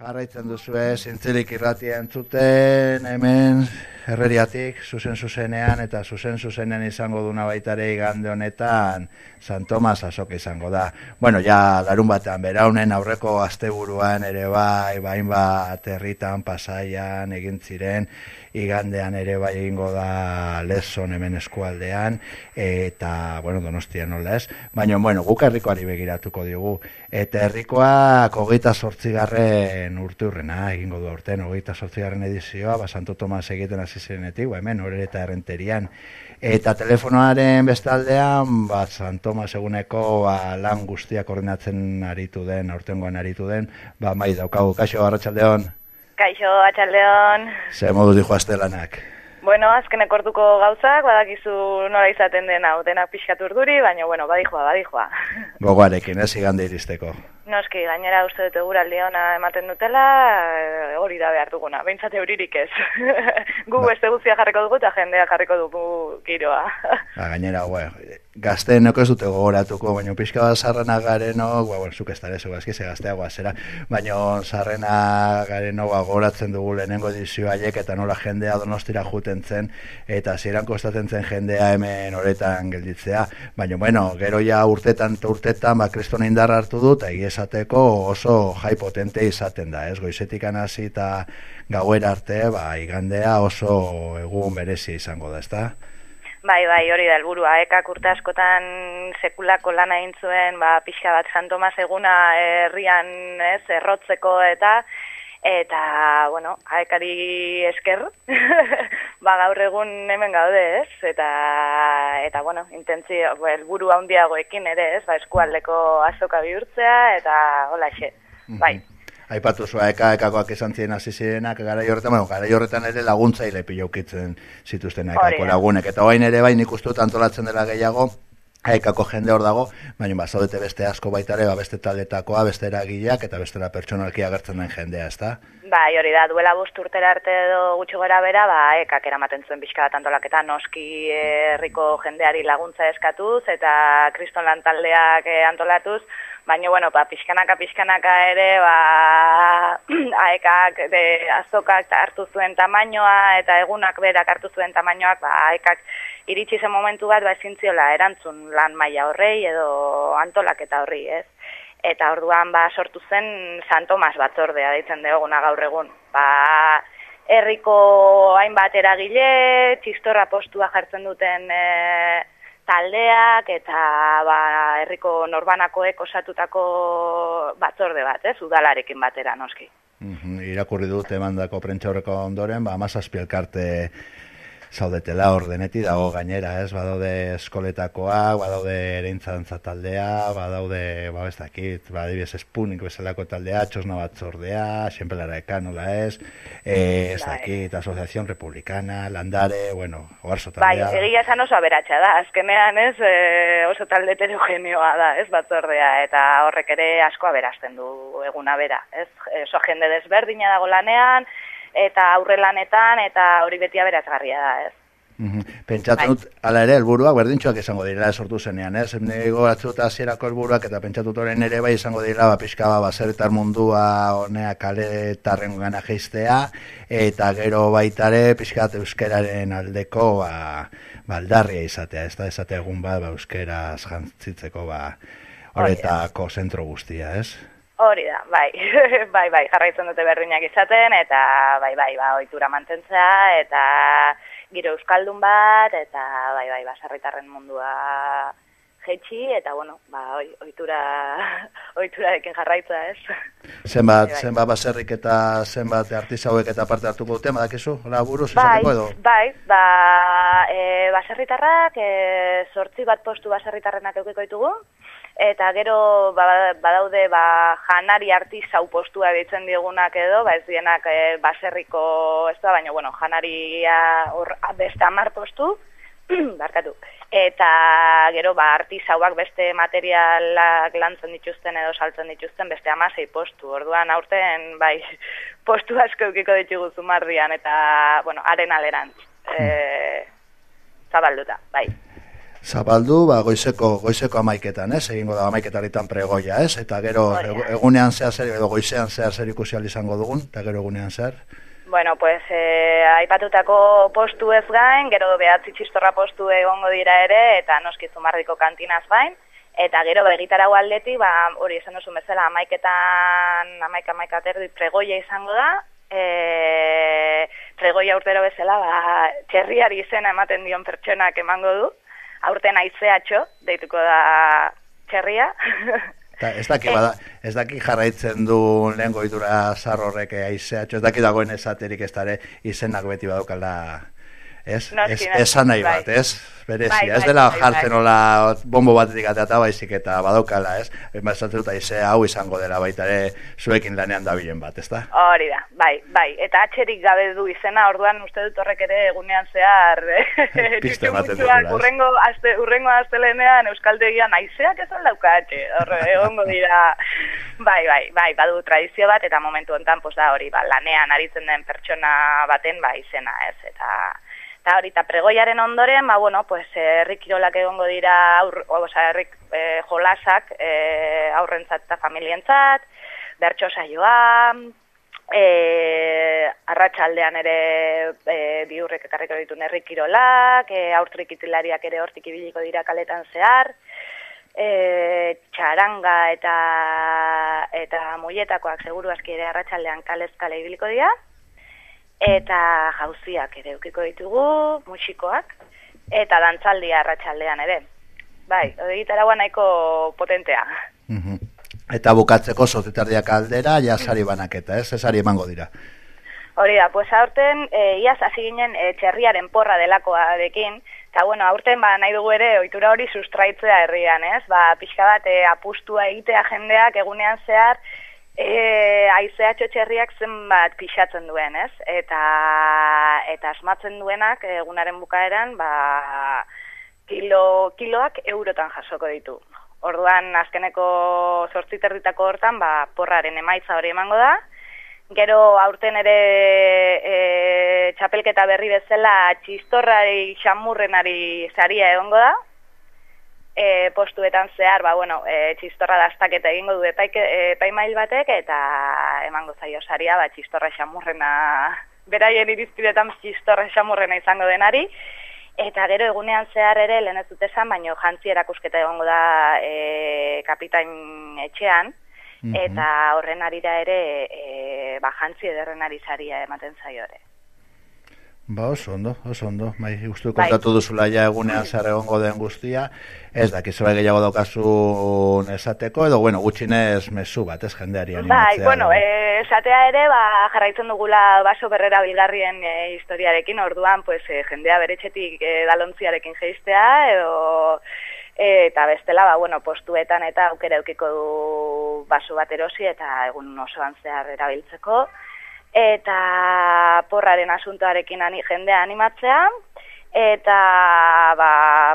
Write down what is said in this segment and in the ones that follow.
Jarraitzen duzu ez, zintzilik irratia entzuten, hemen herreriatik, zuzen zuzenean, eta zuzen zuzenean izango duna baitare igande honetan, San Tomas azok izango da. Bueno, ja, darun batean, beraunen aurreko asteburuan ere bai, bain bat herritan, pasaian, egin ziren, igandean ere bai egingo da lezon hemen eskualdean, eta, bueno, donostia nola ez, baina, bueno, guk herrikoari begiratuko digu, eta herrikoa kogeita sortzigarren urte urrena, egingo du orten, kogeita sortzigarren edizioa, ba, Santo Tomas egiten hasi ba, hemen, horre eta errenterian, eta telefonoaren bestaldean, ba, San Tomas eguneko ba, lan guztiak koordinatzen aritu den, aurtengoan aritu den, ba, mai daukagu, kaixo, arratsaldeon. Kaixo, atxaldeon. Ze modu dijo astelanak. Bueno, azken ekortuko gauzak, badakizu nola izaten den hau, denak pixkatu urduri, baina, bueno, badijoa, badijoa. Gogoarekin, ez igande iristeko. Noski, gainera uste dut eguraldi ona ematen dutela, eh, hori da behar duguna, behintzate euririk ez. Gu ba. beste guztia jarriko dugu eta jendea jarriko dugu giroa. ba, gainera, bueno, gazteen ez dute gogoratuko, baina pixka bat zarrena gareno, ba, bueno, zuk ez dara ez ze gaztea guazera, baina zarrena gareno ba, gogoratzen dugu lehenengo edizio haiek eta nola jendea donostira juten zen, eta ziren kostatzen zen jendea hemen horretan gelditzea, baina, bueno, gero ja urtetan eta urtetan, ba, kristona indarra hartu dut, eta esateko oso jai potente izaten da, ez, goizetik anasi eta gauera arte, ba, igandea oso egun berezi izango da, ez da? Bai, bai, hori da helburua. Ekak urte askotan sekulako lana egin zuen, ba pixka bat San Tomas eguna herrian, ez, errotzeko eta eta bueno, aekari esker. ba gaur egun hemen gaude, ez? Eta eta bueno, intentzio helburu handiagoekin ere, ez? Ba eskualdeko azoka bihurtzea eta holaxe. Bai aipatu zua eka ekakoak esan ziren hasi zirenak gara horretan, bueno, gara horretan ere laguntzaile pilaukitzen zituzten ekako lagunek eta orain ere bai nik uste antolatzen dela gehiago ekako jende hor dago, baina ba beste asko baita ere, ba beste taldetakoa, beste eragileak eta bestera pertsonalki agertzen den jendea, ezta? Bai, hori da, duela bost urtera arte edo gutxo gara bera, ba, ekak eramaten zuen pixka bat antolaketa noski herriko jendeari laguntza eskatuz eta kriston lan taldeak eh, antolatuz, baina, bueno, ba, pixkanaka, pixkanaka ere, ba, aekak, de, azokak hartu zuen tamainoa, eta egunak berak hartu zuen tamainoak, ba, aekak iritsi zen momentu bat, ba, ezintziola, erantzun lan maila horrei, edo antolak eta horri, ez? Eta orduan, ba, sortu zen San Tomas batzordea, ditzen duguna gaur egun. Ba, herriko hainbat eragile, txistorra postua jartzen duten, e, taldeak eta ba, herriko norbanakoek osatutako batzorde bat, ez, udalarekin batera noski. Mm irakurri dut emandako prentxaurreko ondoren, ba, amazazpi elkarte zaudetela ordeneti dago gainera, ez? Badaude eskoletakoak, badaude ereintzantza taldea, badaude, ba, ez dakit, ba, adibidez espunik bezalako taldea, txosna batzordea, xenpelara ekanola, ez? E, ez bai. dakit, Asociación Republicana, Landare, bueno, oarzo taldea. Bai, egia esan oso aberatxa da, azkenean, ez, e, oso talde heterogeneoa da, ez, batzordea, eta horrek ere asko aberazten du eguna bera, ez? Oso jende desberdina dago lanean, eta aurrelanetan eta hori beti aberatzgarria da, ez. Pentsatu bai. dut, ala ere, elburuak berdintxoak izango dira sortu zenean, ez? Nego atzuta azierako elburuak eta pentsatu toren ere bai izango dira, ba, pixka ba, baseretar mundua honea kale tarren gana geiztea, eta gero baitare pixka euskeraren aldeko ba, baldarria izatea, ez da ezatea egun bat, ba, euskera jantzitzeko ba, horretako zentro guztia, ez? Hori da, bai, bai, bai, jarraitzen dute berdinak izaten, eta bai, bai, ba, oitura mantentzea, eta giro euskaldun bat, eta bai, bai, basarritarren mundua jetxi, eta bueno, ba, oi, oitura, oitura dekin jarraitza, ez? Zenbat, bai, zenbat baserrik eta zenbat artizauek eta parte hartuko dute, badakizu, hola, buruz, bai, edo? Bai, ba, e, baserritarrak, e, sortzi bat postu baserritarrenak eukiko ditugu, eta gero ba, badaude ba, janari artizau postua ditzen diegunak edo, ba ez dienak e, baserriko, ez da, baina bueno, janaria hor beste amar postu, barkatu, eta gero ba, artizauak beste materialak lantzen dituzten edo saltzen dituzten beste amasei postu, orduan aurten bai postu asko eukiko ditugu zumarrian eta, bueno, haren alerantz, e, zabalduta, bai. Zabaldu, ba, goizeko, goizeko amaiketan, ez? Egingo da amaiketaritan pregoia, ez? Eta gero egunean zehar zer, edo goizean zehar zer ikusi izango dugun, eta gero egunean zehar. Bueno, pues, eh, aipatutako postu ez gain, gero behatzi txistorra postu egongo dira ere, eta noski zumarriko kantinaz bain, eta gero begitarago aldeti, ba, hori esan duzu bezala, amaiketan, amaika amaika terdi pregoia izango da, e, pregoia urtero bezala, ba, txerriari izena ematen dion pertsonak emango du, aurten aizeatxo, deituko da txerria. Ta, ez, daki, bada, ez daki jarraitzen du lehen goitura zarrorrek aizeatxo, ez daki dagoen esaterik ez dara izenak beti badukala ez? Ez, esan nahi bat, bai. ez? Berezia, bai, ez bai, dela bai, jartzen bai. ola bombo batetik ateata baizik eta badokala, ez? Ema esatzen dut aize hau izango dela baita ere zuekin lanean dabilen bat, ez da? Hori da, bai, bai, eta atxerik gabe du izena, orduan uste dut horrek ere egunean zehar piste ematen dut, urrengo, azte, urrengo aztelenean euskaldegian aizeak ez aldauka atxe, horre, egongo dira bai, bai, bai, badu tradizio bat eta momentu enten, pos da hori, ba, lanean aritzen den pertsona baten, ba, izena, ez, eta Eta hori, eta pregoiaren ondoren, ba, bueno, pues, herrik kirolak egongo dira, aur, oza, herrik e, jolasak e, aurrentzat eta familientzat, bertso saioa, e, arratsaldean ere e, biurrek ekarriko ditu herrik kirolak, e, aurtrik itilariak ere hortik ibiliko dira kaletan zehar, e, txaranga eta eta muietakoak seguru aski ere arratsaldean kalez kale ibiliko dira, eta jauziak ere ukiko ditugu, musikoak, eta dantzaldia arratsaldean ere. Bai, hori nahiko potentea. Mhm. Eta bukatzeko sotetardiak aldera, jasari banaketa, ez? Esari emango dira. Hori da, pues aurten, e, iaz hasi ginen e, txerriaren porra delakoa dekin, eta bueno, aurten ba, nahi dugu ere ohitura hori sustraitzea herrian, ez? Ba, pixka bat, e, apustua egitea jendeak egunean zehar, E, aizea txotxerriak zenbat pixatzen duen, ez? Eta, eta asmatzen duenak egunaren bukaeran, ba, kilo, kiloak eurotan jasoko ditu. Orduan, azkeneko sortziterditako hortan, ba, porraren emaitza hori emango da. Gero, aurten ere e, txapelketa berri bezala txistorrari xamurrenari zaria egongo da, e, postuetan zehar, ba, bueno, e, txistorra dastaketa egingo du epaike, epaimail batek, eta emango zaio saria, ba, txistorra xamurrena, beraien irizpidetan txistorra xamurrena izango denari, eta gero egunean zehar ere, lehen ez dut esan, baino jantzi erakusketa egongo da e, kapitain etxean, mhm. eta horren arira ere, e, ba, jantzi ederren ari zaria ematen zaio ere. Ba, oso ondo, oso ondo. Bai, uste bai. kontatu duzula ja egunean zer egongo den guztia. Ez dakiz bai gehiago daukazu esateko, edo, bueno, gutxinez mesu bat, ez jendeari animatzea. Bai, bueno, e, esatea ere, ba, jarraitzen dugula baso berrera bilgarrien e, historiarekin, orduan, pues, e, jendea beretxetik e, dalontziarekin geistea, edo... Eta bestela, ba, bueno, postuetan eta aukera eukiko du baso bat erosi eta egun osoan zehar erabiltzeko eta porraren asuntoarekin ani, jendea animatzea, eta ba,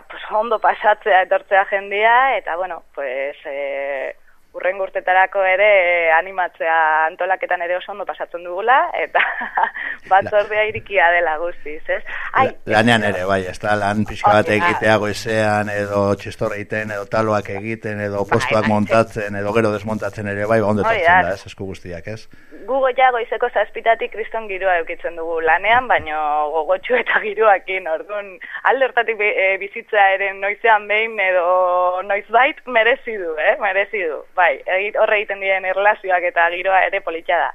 pues, ondo pasatzea etortzea jendia, eta bueno, pues, e, urren gurtetarako ere animatzea antolaketan ere oso ondo pasatzen dugula, eta batzordea irikia dela guztiz, ez? Ai, lanean ere, bai, ez da, lan pixka bat egitea goizean, edo txistorra egiten, edo taloak egiten, edo bai, postuak bai, montatzen, edo gero desmontatzen ere, bai, ondo etortzen da, ez, esku guztiak, ez? Gugo ja goizeko zazpitatik kriston giroa eukitzen dugu lanean, baino gogotxu eta giroakin, orduan, alde hortatik e, bizitzea ere noizean behin edo noizbait merezi du, eh? merezi du, bai, horre egiten diren erlazioak eta giroa ere politxa da.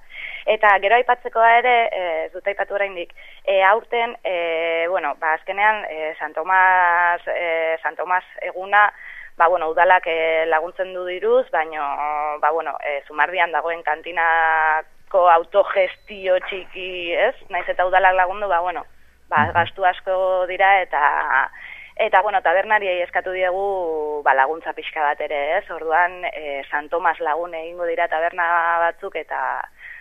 Eta gero aipatzeko ere, e, dut aipatu oraindik, e, aurten, e, bueno, ba, azkenean, e, San Tomas, e, San Tomas eguna, ba, bueno, udalak e, laguntzen du diruz, baino, ba, bueno, e, zumardian dagoen kantina ko autogestio txiki, ez? Naiz eta udalak lagundu, ba, bueno, ba, gastu asko dira eta eta bueno, tabernariei eskatu diegu ba, laguntza pixka bat ere, ez? Orduan, e, San Tomas lagun egingo dira taberna batzuk eta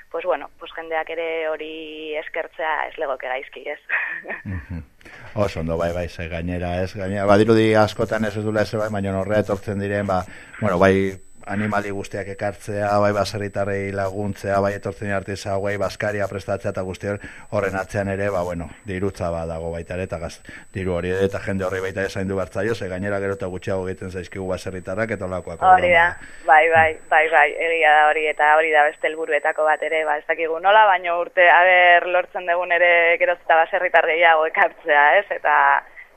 pues bueno, pues jendeak ere hori eskertzea ez legoke gaizki, ez? Oso ondo, bai, bai, ze gainera, ez? Gainera, badirudi askotan ez ez dula ez, bai, baina horre etortzen diren, ba, bueno, bai, animali guztiak ekartzea, bai baserritarrei laguntzea, bai etortzen artisa, bai baskaria prestatzea eta guzti horren atzean ere, ba, bueno, dirutza ba dago baita ere, eta gaz, diru hori eta jende horri baita esain du bartzaio, ze gainera gero eta gutxiago egiten zaizkigu baserritarrak eta olakoak. Hori da, bai, bai, bai, bai, egia da hori, eta hori da beste helburuetako bat ere, ba, ez dakigu nola, baino urte, haber lortzen dugun ere geroz eta baserritar gehiago ekartzea, ez, eta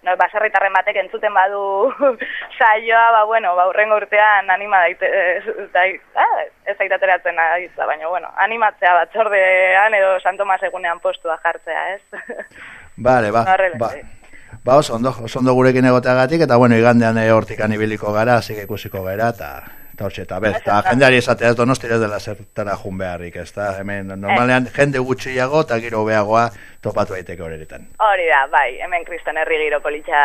no, baserritarren batek entzuten badu saioa, ba, bueno, ba, urrengo urtean anima daite, da, ah, ez aitateratzen aitza, baina, bueno, animatzea batzordean edo Santomas egunean postua jartzea, ez? Vale, ba, ba, ba, oso ondo, oso ondo gurekin egoteagatik, eta, bueno, igandean e, hortik anibiliko gara, hasi ikusiko gara, eta eta hortxe, eta bez, eta jendeari esatea ez donostia dela zertara jun beharrik, ez da, hemen, normalean, jende gutxiago eta giro beagoa topatu daiteke horretan. Hori da, bai, hemen kriston herri giro politxa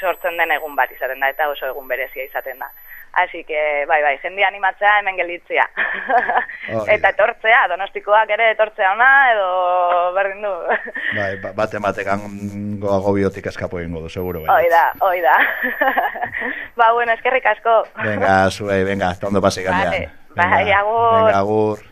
sortzen den egun bat izaten da, eta oso egun berezia izaten da. Así que, bai, bai, jende animatzea hemen gelitzia. Oh, eta etortzea, donostikoak ere etortzea ona, edo berdin du. bai, ba, bate batekan goago biotik eskapo egingo du, seguro. Bai. Oida, oida. ba, bueno, eskerrik asko. venga, zuei, venga, tondo pasi gandean. Vale, bai, agur. Venga, agur.